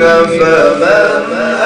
فمن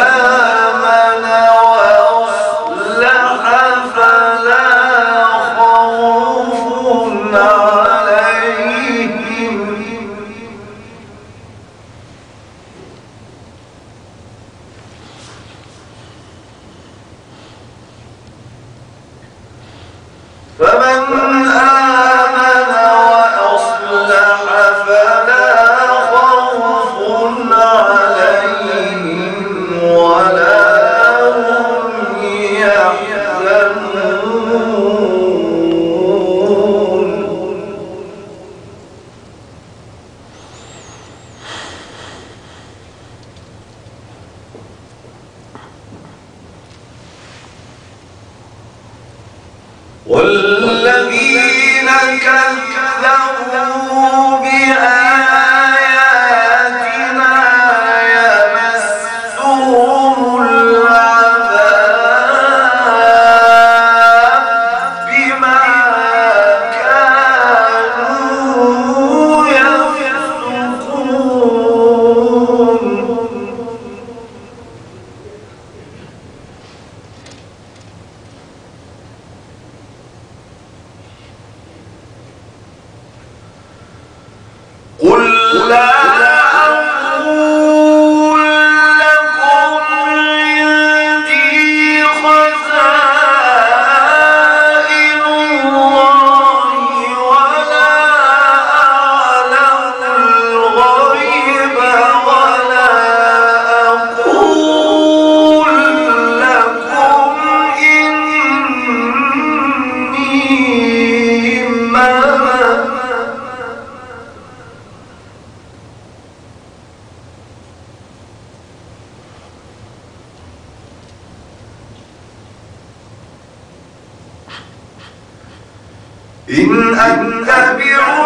إن أتبع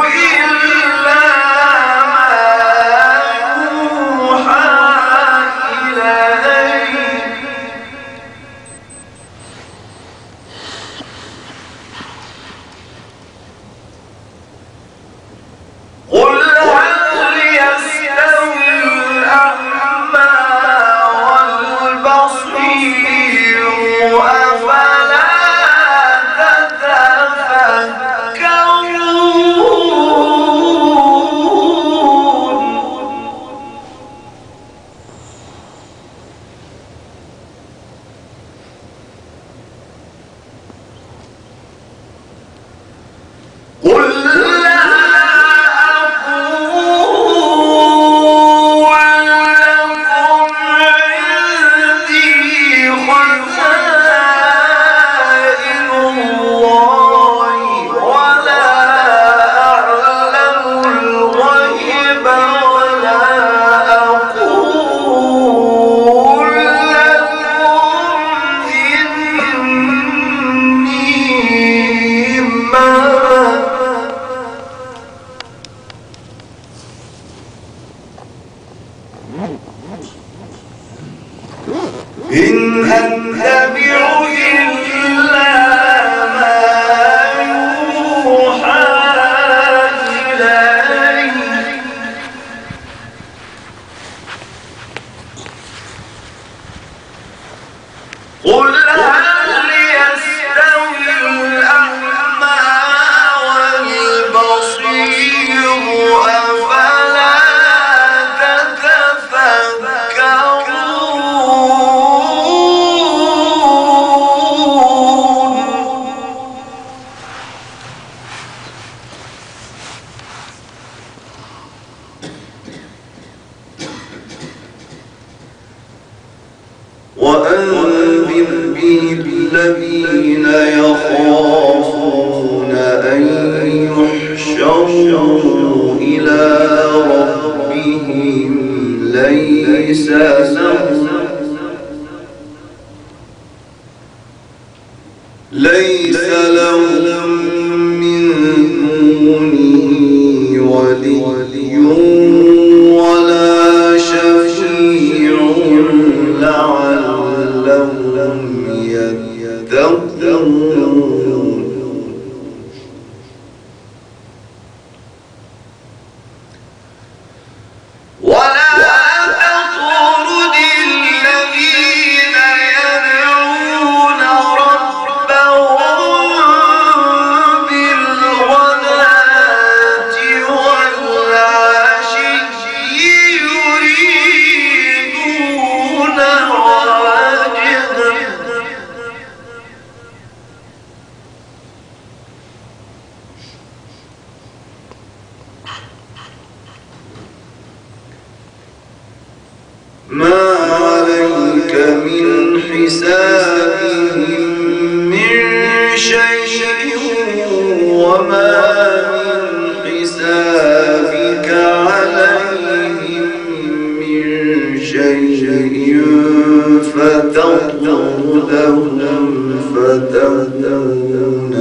ليس لهم ليس فتظلم فتكون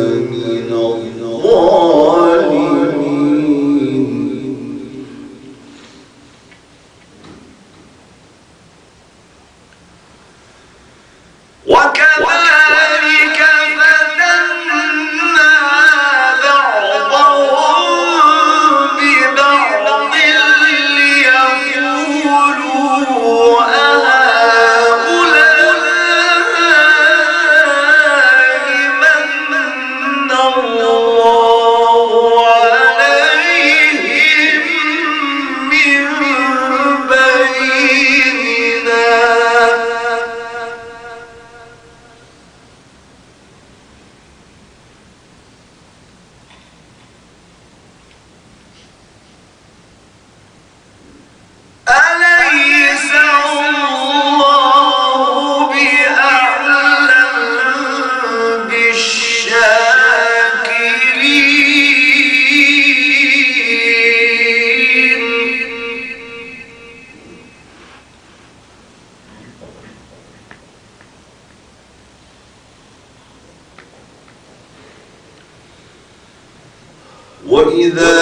وإذا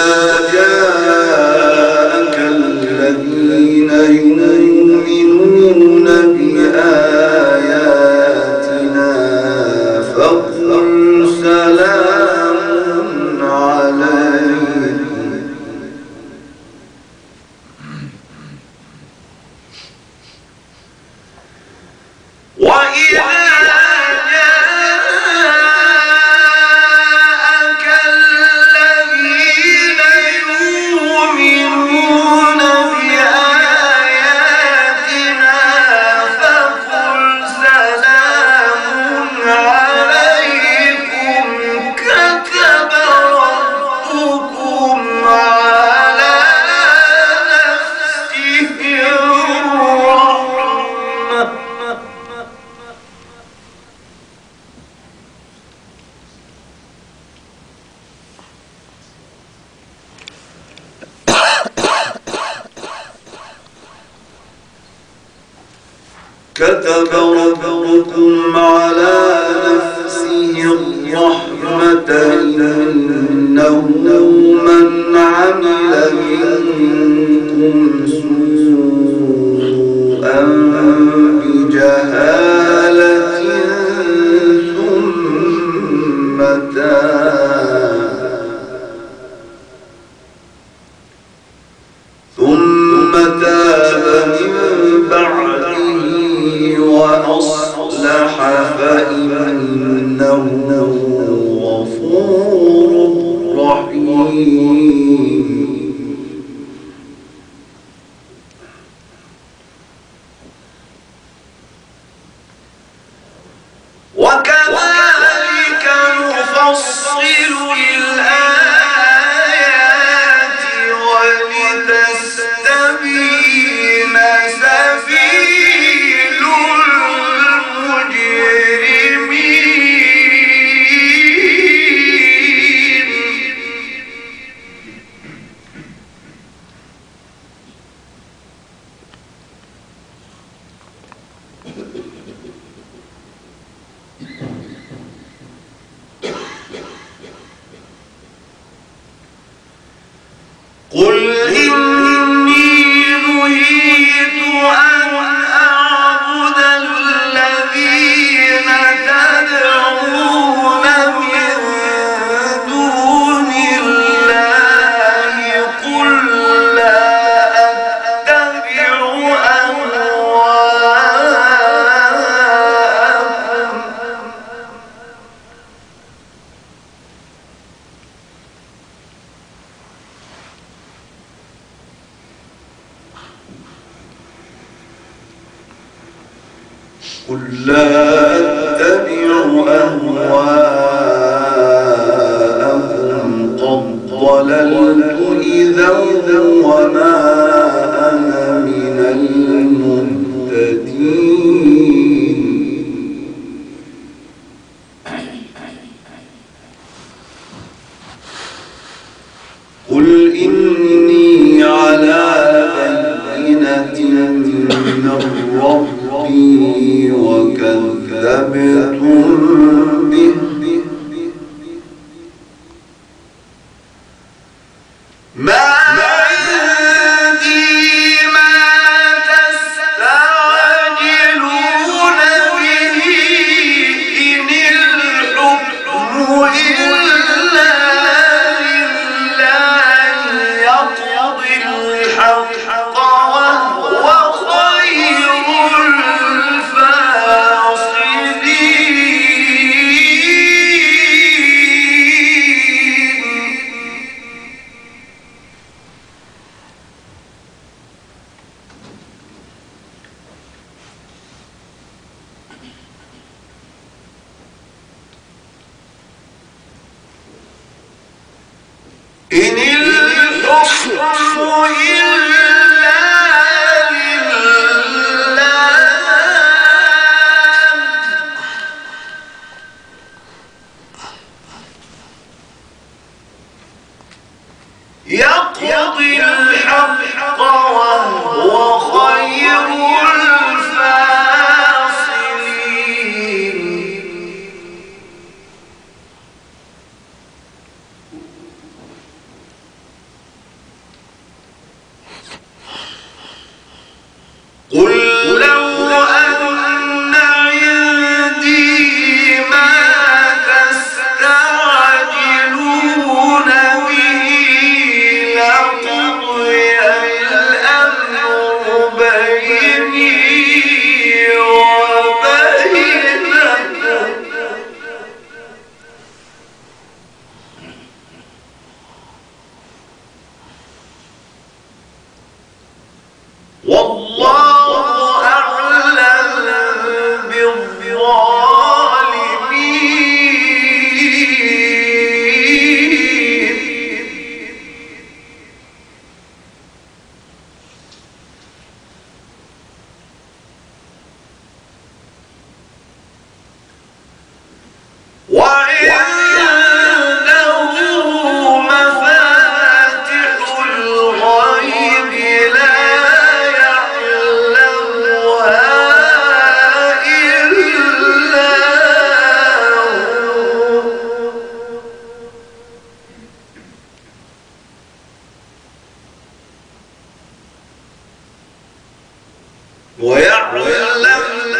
جاءك الذين يؤمنون بآياتنا رحمة إنه من عمل منكم سوء ولتستبين الذين تدعون قل لا أتبع أهواءهم قد ضللت إذا وما ما إن الحكم إلا ويعلم ما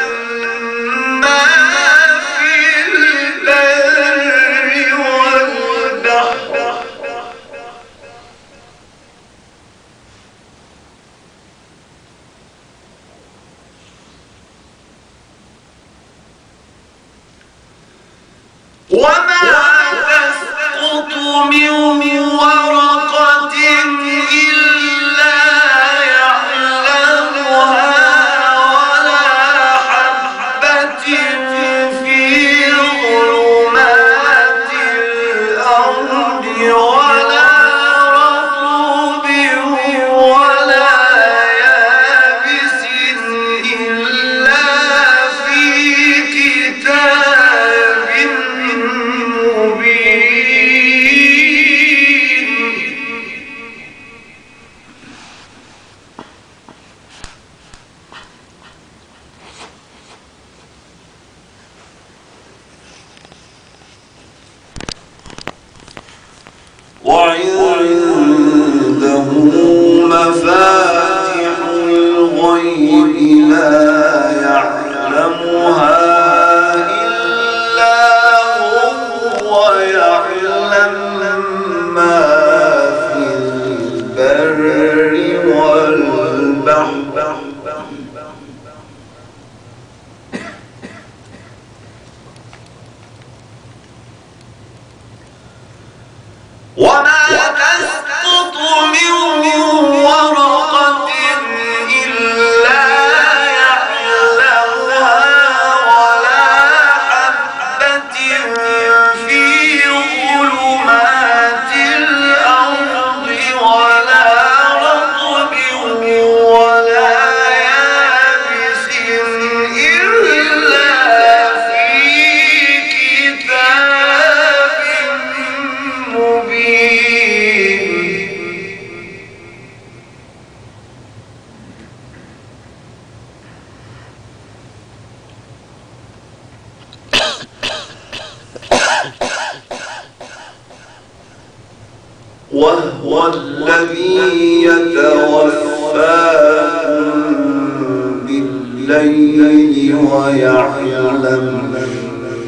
الأرض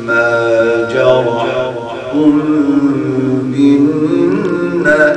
ما جرحتم بالنهار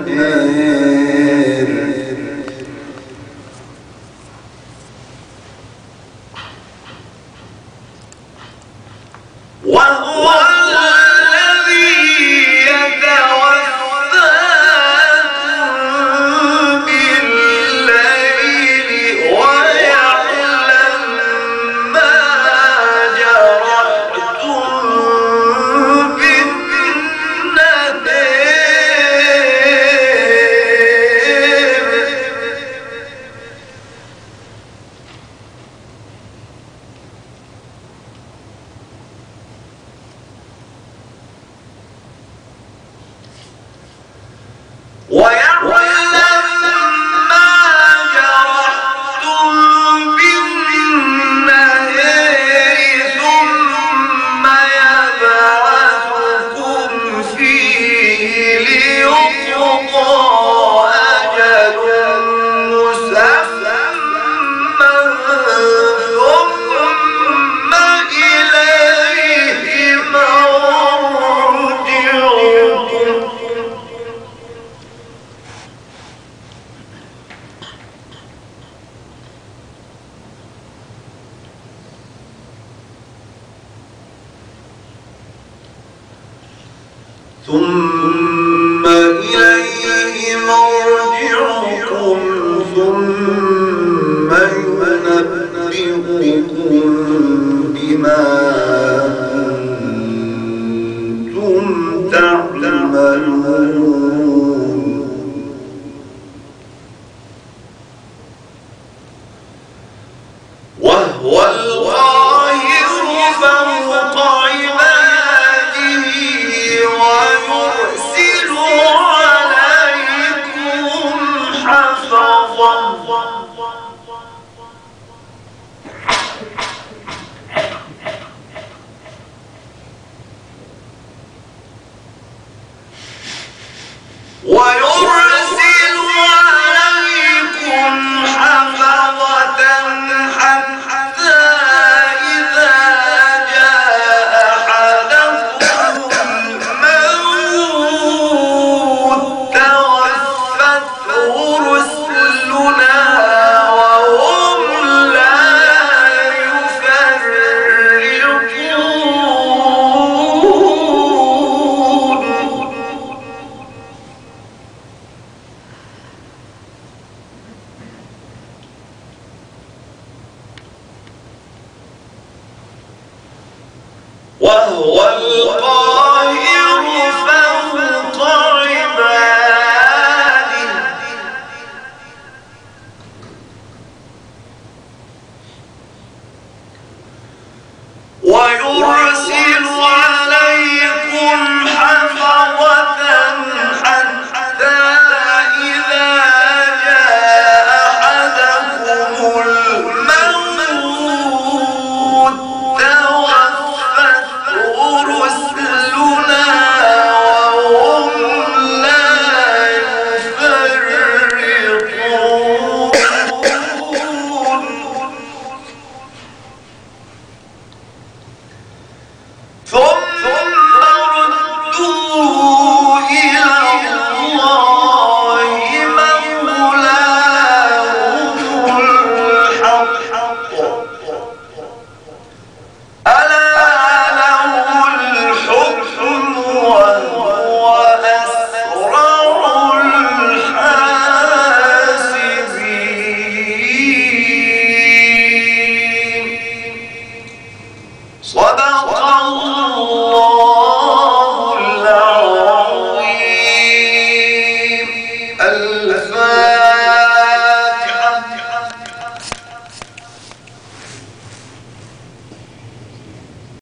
ويرسل